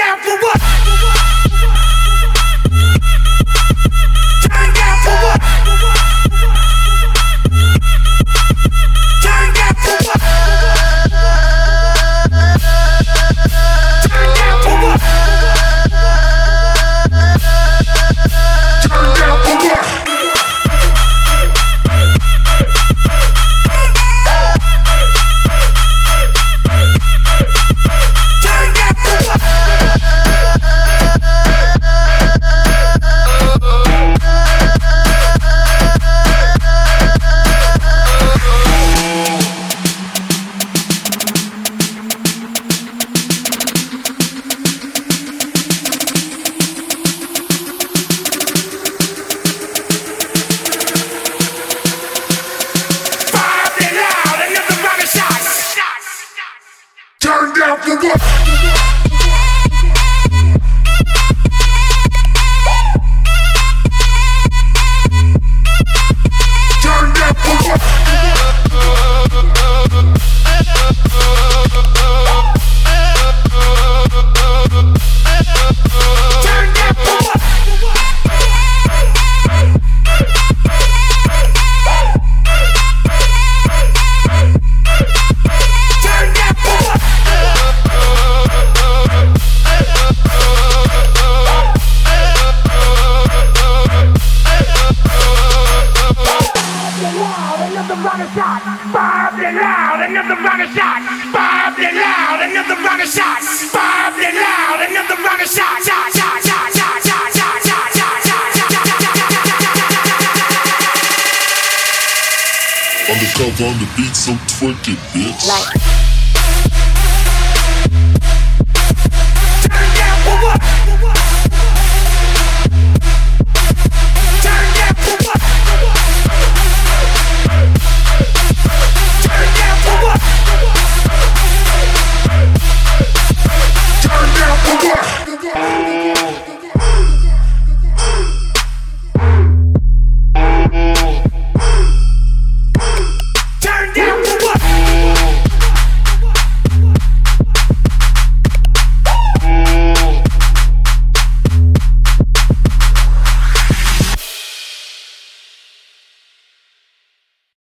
down for what? can get. up. another rocket shot. Loud, another loud, another loud, another on the beat, so twerk it, bitch. Like. Turn down for what?